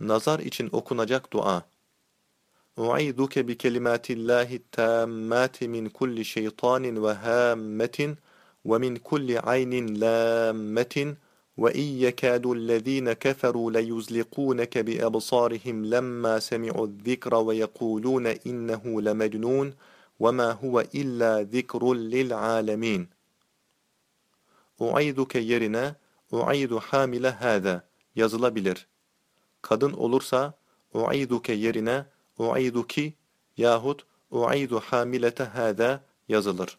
Nazar için okunacak dua. U'iduke bi kelimatillahi tammati min kulli şeytanin ve hammetin ve min kulli aynin lammetin ve in yekadullezine keferu leyuzliqunke bi absarihim lemma semi'u zikra ve yekuluna innehu lemecnun ve ma huve illa zikrun lil alemin. U'iduke yerine U'idu hamile hâze yazılabilir. Kadın olursa u'iduke yerine u'iduki yahut u'idu hamilete hâdâ yazılır.